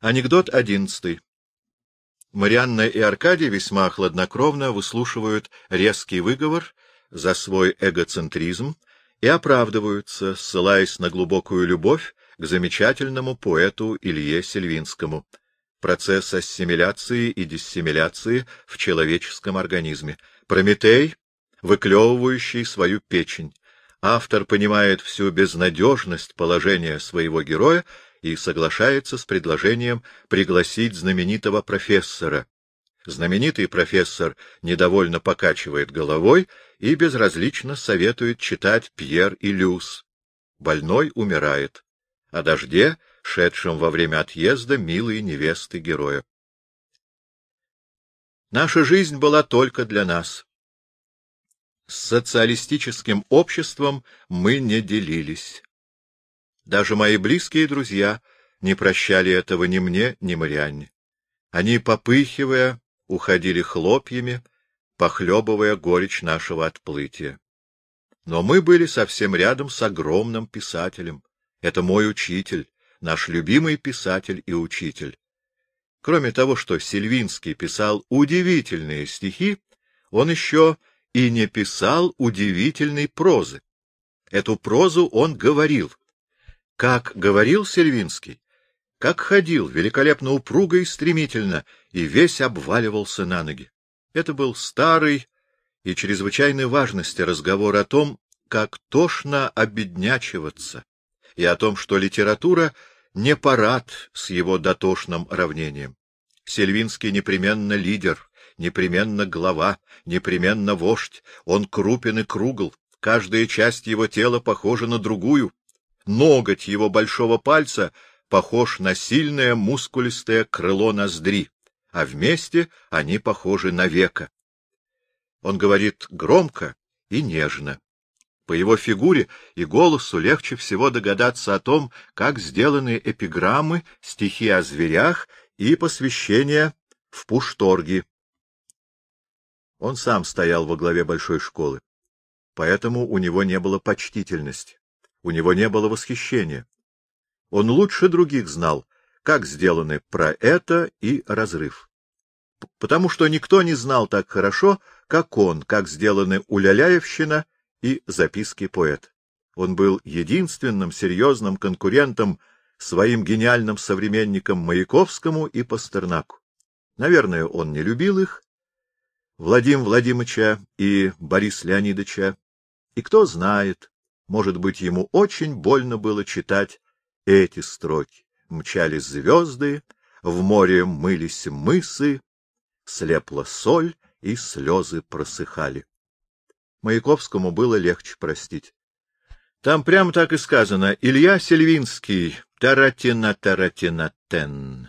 Анекдот одиннадцатый. Марианна и Аркадий весьма хладнокровно выслушивают резкий выговор за свой эгоцентризм и оправдываются, ссылаясь на глубокую любовь к замечательному поэту Илье Сельвинскому. Процесс ассимиляции и диссимиляции в человеческом организме. Прометей, выклевывающий свою печень. Автор понимает всю безнадежность положения своего героя и соглашается с предложением пригласить знаменитого профессора. Знаменитый профессор недовольно покачивает головой и безразлично советует читать Пьер и Люс. Больной умирает. О дожде, шедшем во время отъезда милые невесты героя. Наша жизнь была только для нас. С социалистическим обществом мы не делились. Даже мои близкие друзья не прощали этого ни мне, ни Марианне. Они, попыхивая, уходили хлопьями, похлебывая горечь нашего отплытия. Но мы были совсем рядом с огромным писателем. Это мой учитель, наш любимый писатель и учитель. Кроме того, что Сильвинский писал удивительные стихи, он еще и не писал удивительной прозы. Эту прозу он говорил, как говорил Сельвинский, как ходил, великолепно упруго и стремительно, и весь обваливался на ноги. Это был старый и чрезвычайной важности разговор о том, как тошно обеднячиваться, и о том, что литература не парад с его дотошным равнением. Сельвинский непременно лидер, непременно глава, непременно вождь, он крупен и кругл, каждая часть его тела похожа на другую, Ноготь его большого пальца похож на сильное мускулистое крыло ноздри, а вместе они похожи на века. Он говорит громко и нежно. По его фигуре и голосу легче всего догадаться о том, как сделаны эпиграммы, стихи о зверях и посвящения в Пушторги. Он сам стоял во главе большой школы, поэтому у него не было почтительности. У него не было восхищения. Он лучше других знал, как сделаны про это и разрыв. Потому что никто не знал так хорошо, как он, как сделаны Уляляевщина и записки поэта. Он был единственным серьезным конкурентом своим гениальным современникам Маяковскому и Пастернаку. Наверное, он не любил их, Владимира Владимировича и Борис Леонидовича, и кто знает, может быть, ему очень больно было читать эти строки. Мчались звезды, в море мылись мысы, слепла соль, и слезы просыхали. Маяковскому было легче простить. Там прямо так и сказано «Илья Сельвинский, таратина-таратина-тен».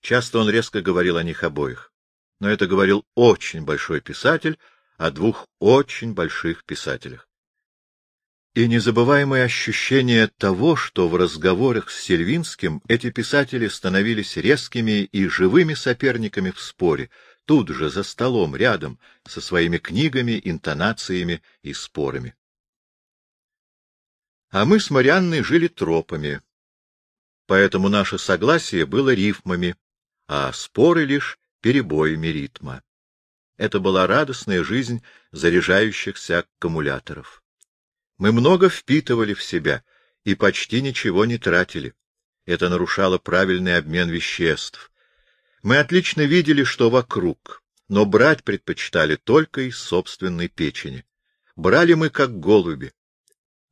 Часто он резко говорил о них обоих. Но это говорил очень большой писатель о двух очень больших писателях и незабываемое ощущение того, что в разговорах с Сильвинским эти писатели становились резкими и живыми соперниками в споре, тут же, за столом, рядом, со своими книгами, интонациями и спорами. А мы с Марианной жили тропами, поэтому наше согласие было рифмами, а споры лишь перебоями ритма. Это была радостная жизнь заряжающихся аккумуляторов. Мы много впитывали в себя и почти ничего не тратили. Это нарушало правильный обмен веществ. Мы отлично видели, что вокруг, но брать предпочитали только из собственной печени. Брали мы как голуби,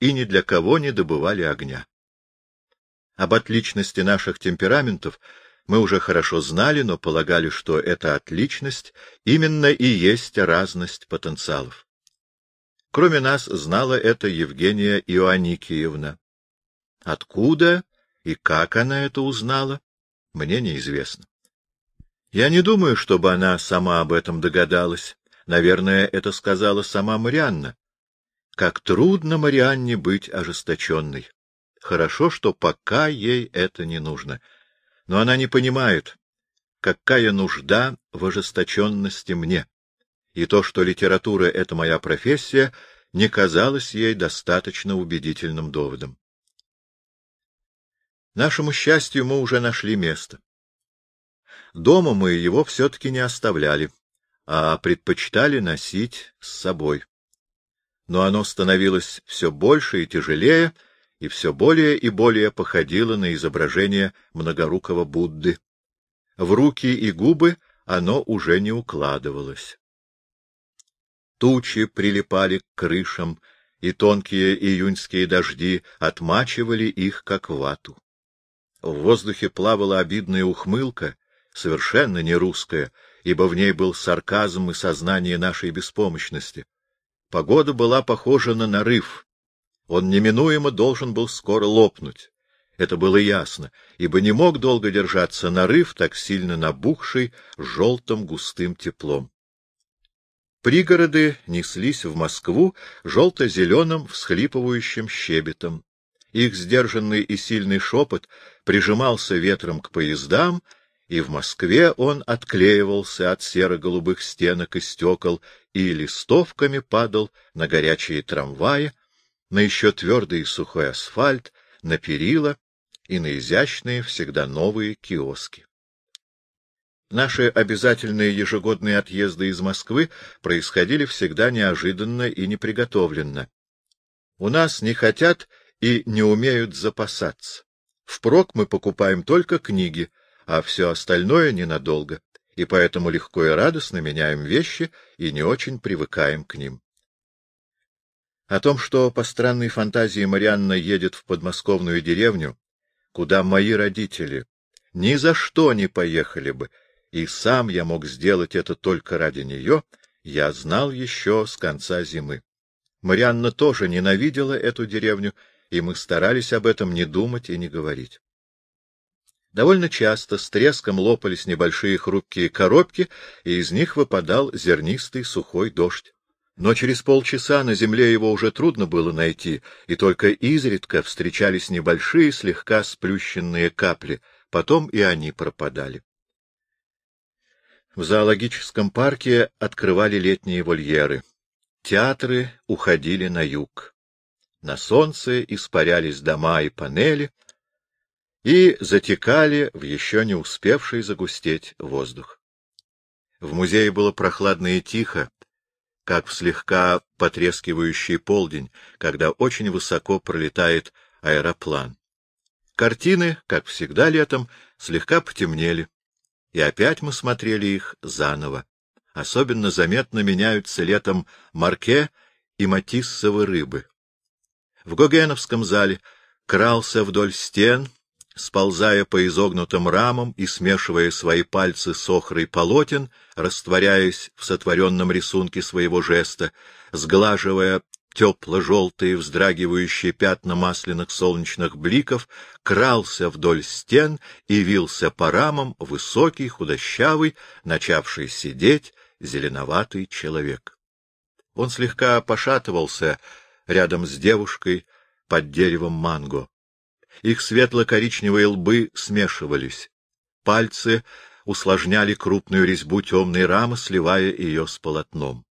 и ни для кого не добывали огня. Об отличности наших темпераментов мы уже хорошо знали, но полагали, что эта отличность именно и есть разность потенциалов. Кроме нас знала это Евгения Иоанникиевна. Откуда и как она это узнала, мне неизвестно. Я не думаю, чтобы она сама об этом догадалась. Наверное, это сказала сама Марианна. Как трудно Марианне быть ожесточенной. Хорошо, что пока ей это не нужно. Но она не понимает, какая нужда в ожесточенности мне и то, что литература — это моя профессия, не казалось ей достаточно убедительным доводом. Нашему счастью, мы уже нашли место. Дома мы его все-таки не оставляли, а предпочитали носить с собой. Но оно становилось все больше и тяжелее, и все более и более походило на изображение многорукого Будды. В руки и губы оно уже не укладывалось. Тучи прилипали к крышам, и тонкие июньские дожди отмачивали их, как вату. В воздухе плавала обидная ухмылка, совершенно не русская, ибо в ней был сарказм и сознание нашей беспомощности. Погода была похожа на нарыв. Он неминуемо должен был скоро лопнуть. Это было ясно, ибо не мог долго держаться нарыв, так сильно набухший желтым густым теплом. Пригороды неслись в Москву желто-зеленым всхлипывающим щебетом. Их сдержанный и сильный шепот прижимался ветром к поездам, и в Москве он отклеивался от серо-голубых стенок и стекол и листовками падал на горячие трамваи, на еще твердый и сухой асфальт, на перила и на изящные, всегда новые киоски. Наши обязательные ежегодные отъезды из Москвы происходили всегда неожиданно и неприготовленно. У нас не хотят и не умеют запасаться. Впрок мы покупаем только книги, а все остальное ненадолго, и поэтому легко и радостно меняем вещи и не очень привыкаем к ним. О том, что по странной фантазии Марианна едет в подмосковную деревню, куда мои родители ни за что не поехали бы, и сам я мог сделать это только ради нее, я знал еще с конца зимы. Марианна тоже ненавидела эту деревню, и мы старались об этом не думать и не говорить. Довольно часто с треском лопались небольшие хрупкие коробки, и из них выпадал зернистый сухой дождь. Но через полчаса на земле его уже трудно было найти, и только изредка встречались небольшие, слегка сплющенные капли, потом и они пропадали. В зоологическом парке открывали летние вольеры. Театры уходили на юг. На солнце испарялись дома и панели, и затекали в еще не успевший загустеть воздух. В музее было прохладно и тихо, как в слегка потрескивающий полдень, когда очень высоко пролетает аэроплан. Картины, как всегда летом, слегка потемнели, и опять мы смотрели их заново. Особенно заметно меняются летом марке и матиссовы рыбы. В Гогеновском зале крался вдоль стен сползая по изогнутым рамам и смешивая свои пальцы с охрой полотен, растворяясь в сотворенном рисунке своего жеста, сглаживая тепло-желтые вздрагивающие пятна масляных солнечных бликов, крался вдоль стен и вился по рамам высокий, худощавый, начавший сидеть, зеленоватый человек. Он слегка пошатывался рядом с девушкой под деревом манго. Их светло-коричневые лбы смешивались. Пальцы усложняли крупную резьбу темной рамы, сливая ее с полотном.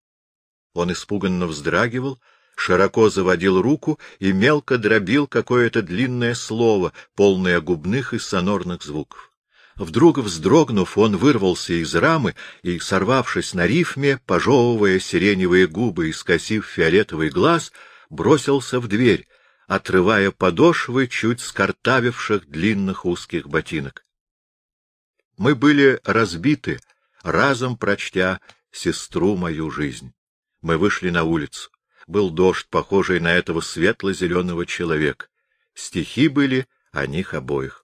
Он испуганно вздрагивал, широко заводил руку и мелко дробил какое-то длинное слово, полное губных и сонорных звуков. Вдруг, вздрогнув, он вырвался из рамы и, сорвавшись на рифме, пожевывая сиреневые губы и скосив фиолетовый глаз, бросился в дверь, отрывая подошвы чуть скартавивших длинных узких ботинок. Мы были разбиты, разом прочтя сестру мою жизнь. Мы вышли на улицу. Был дождь, похожий на этого светло-зеленого человека. Стихи были о них обоих.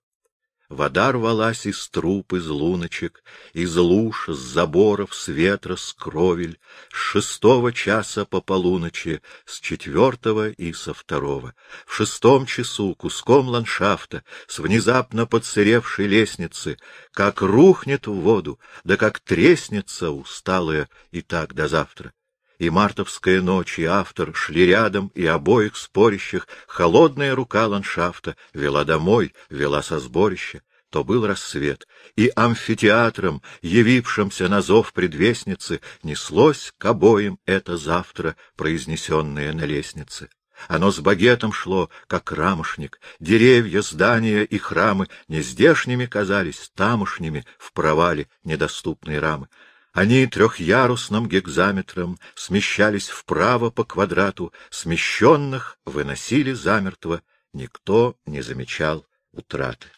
Вода рвалась из труб, из луночек, из луж, с заборов, с ветра, с кровель, с шестого часа по полуночи, с четвертого и со второго. В шестом часу куском ландшафта, с внезапно подсыревшей лестницы, как рухнет в воду, да как треснется усталая и так до завтра и мартовская ночь, и автор шли рядом, и обоих спорящих, холодная рука ландшафта вела домой, вела со сборища. То был рассвет, и амфитеатром, явившимся на зов предвестницы, неслось к обоим это завтра, произнесенное на лестнице. Оно с багетом шло, как рамошник. Деревья, здания и храмы не здешними казались, тамошними, в провале недоступной рамы. Они трехярусным гекзаметром смещались вправо по квадрату, смещенных выносили замертво, никто не замечал утраты.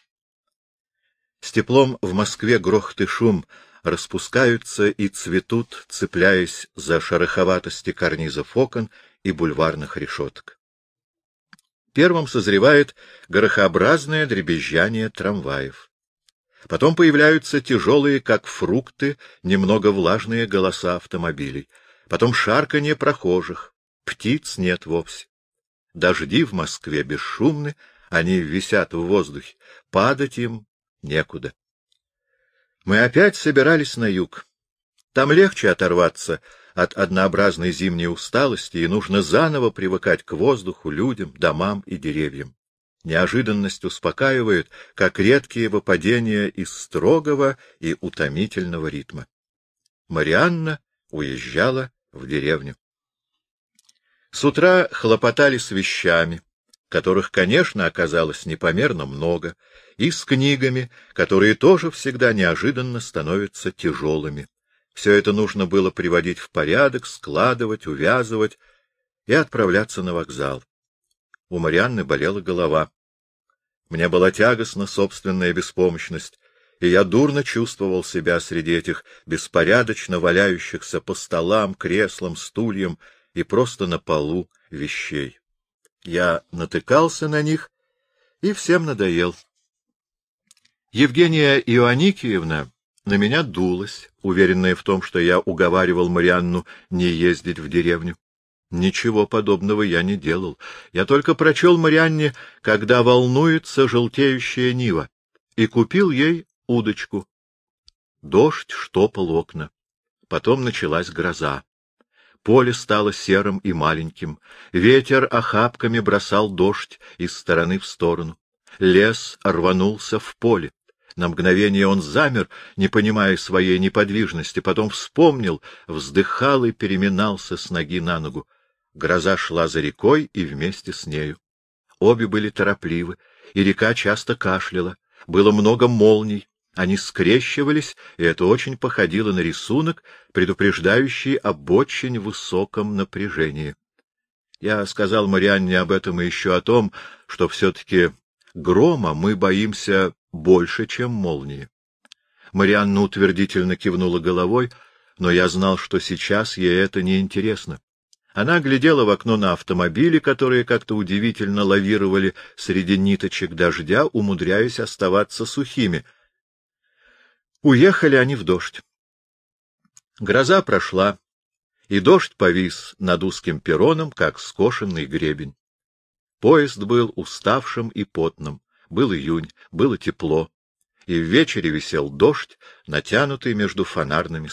С теплом в Москве грохот и шум распускаются и цветут, цепляясь за шероховатости карнизов окон и бульварных решеток. Первым созревает горохообразное дребезжание трамваев. Потом появляются тяжелые, как фрукты, немного влажные голоса автомобилей. Потом шарканье прохожих. Птиц нет вовсе. Дожди в Москве бесшумны, они висят в воздухе. Падать им некуда. Мы опять собирались на юг. Там легче оторваться от однообразной зимней усталости, и нужно заново привыкать к воздуху, людям, домам и деревьям. Неожиданность успокаивает, как редкие выпадения из строгого и утомительного ритма. Марианна уезжала в деревню. С утра хлопотали с вещами, которых, конечно, оказалось непомерно много, и с книгами, которые тоже всегда неожиданно становятся тяжелыми. Все это нужно было приводить в порядок, складывать, увязывать и отправляться на вокзал. У Марианны болела голова. Мне была тягостна собственная беспомощность, и я дурно чувствовал себя среди этих беспорядочно валяющихся по столам, креслам, стульям и просто на полу вещей. Я натыкался на них и всем надоел. Евгения Иоанникиевна на меня дулась, уверенная в том, что я уговаривал Марианну не ездить в деревню. Ничего подобного я не делал. Я только прочел Марианне, когда волнуется желтеющая нива, и купил ей удочку. Дождь штопал окна. Потом началась гроза. Поле стало серым и маленьким. Ветер охапками бросал дождь из стороны в сторону. Лес рванулся в поле. На мгновение он замер, не понимая своей неподвижности, потом вспомнил, вздыхал и переминался с ноги на ногу. Гроза шла за рекой и вместе с нею. Обе были торопливы, и река часто кашляла. Было много молний, они скрещивались, и это очень походило на рисунок, предупреждающий об очень высоком напряжении. Я сказал Марианне об этом и еще о том, что все-таки грома мы боимся больше, чем молнии. Марианна утвердительно кивнула головой, но я знал, что сейчас ей это не интересно. Она глядела в окно на автомобили, которые как-то удивительно лавировали среди ниточек дождя, умудряясь оставаться сухими. Уехали они в дождь. Гроза прошла, и дождь повис над узким перроном, как скошенный гребень. Поезд был уставшим и потным. Был июнь, было тепло, и в вечере висел дождь, натянутый между фонарными